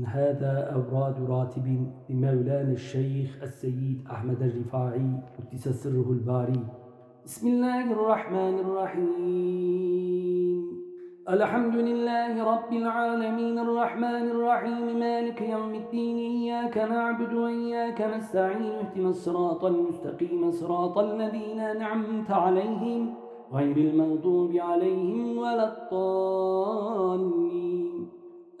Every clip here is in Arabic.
هذا أوراد راتب لمولانا الشيخ السيد أحمد الرفاعي قدس سره الباري. بسم الله الرحمن الرحيم. الحمد لله رب العالمين. الرحمن الرحيم. مالك يوم الدين. إياك نعبد وإياك نستعين. اهتم الصراط المستقيم. صراط الذين نعمت عليهم غير المغضوب عليهم ولا الطالين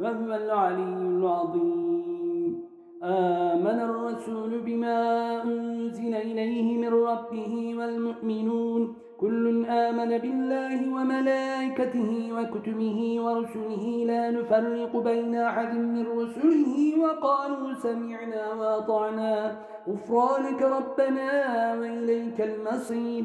وهو العلي العظيم. آمن الرسول بما أنزل إليه من ربه والمؤمنون. كل آمن بالله وملائكته وكتبه ورسله. لا نفرق بين أحد من رسله وقالوا سمعنا وأطعنا. غفرانك ربنا وإليك المصير.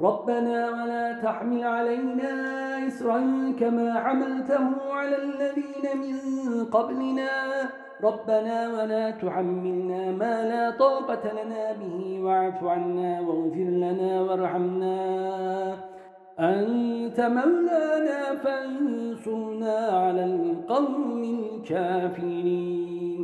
ربنا ولا تحمل علينا إسرا كما حملته على الذين من قبلنا. ربنا ولا تحملنا ما لا طاقة لنا به واعف عنا واغفر لنا وارحمنا. أنت مولانا فانصرنا على القوم الكافرين.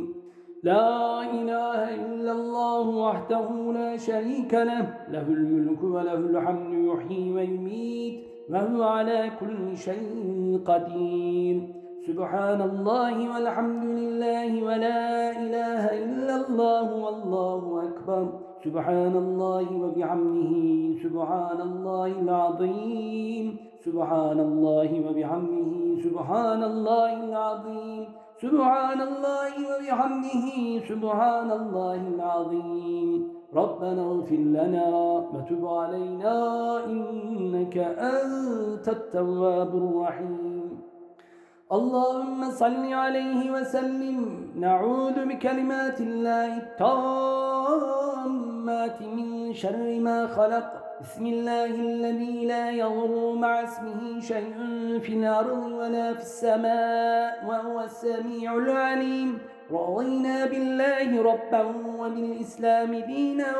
لا إله إلا الله وحده لا شريك له. له الملك وله الحمد يحيي ويميت وهو على كل شيء قدير. سبحان الله والحمد لله ولا إله إلا الله والله أكبر. سبحان الله وبحمده سبحان الله العظيم. سبحان الله وبحمده سبحان الله العظيم سبحان الله وبحمده سبحان الله العظيم. ربنا اغفر لنا وتب علينا إنك أنت التواب الرحيم. اللهم صل عليه وسلم. نعوذ بكلمات الله التامات من شر ما خلق. بسم الله الذي لا يضر مع اسمه شيء في الأرض ولا في السماء وهو السميع العليم. رضينا بالله ربا وبالإسلام دينا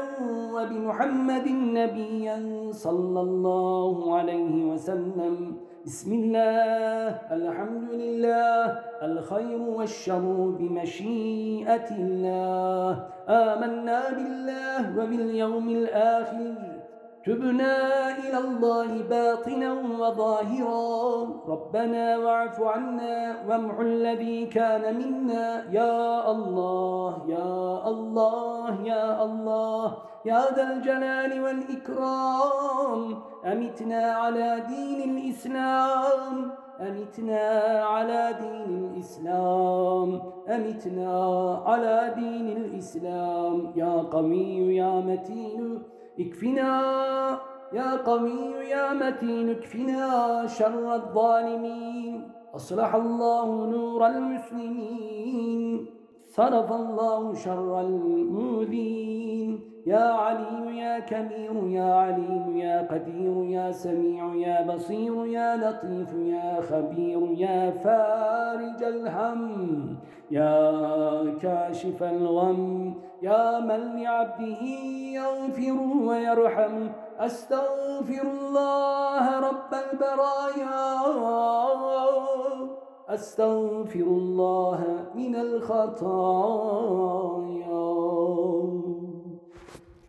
وبمحمد نبيا صلى الله عليه وسلم. بسم الله الحمد لله الخير والشر بمشيئة الله. آمنا بالله وباليوم الآخر. تبنا إلى الله باطنا وظاهرا. ربنا واعف عنا وامح الذي كان منا. يا الله يا الله يا الله يا ذا الجلال والإكرام. أمتنا على دين الإسلام. أمتنا على دين الإسلام. أمتنا على دين الإسلام. يا قوي يا متين. اكفنا يا قوي يا متين اكفنا شر الظالمين. أصلح الله نور المسلمين. صرف الله شر المؤذين. يا علي يا كبير يا عليم يا قدير يا سميع يا بصير يا لطيف يا خبير يا فارج الهم. يا كاشف الغم. يا من لعبده يغفر ويرحم. أستغفر الله رب البرايا. أستغفر الله من الخطايا.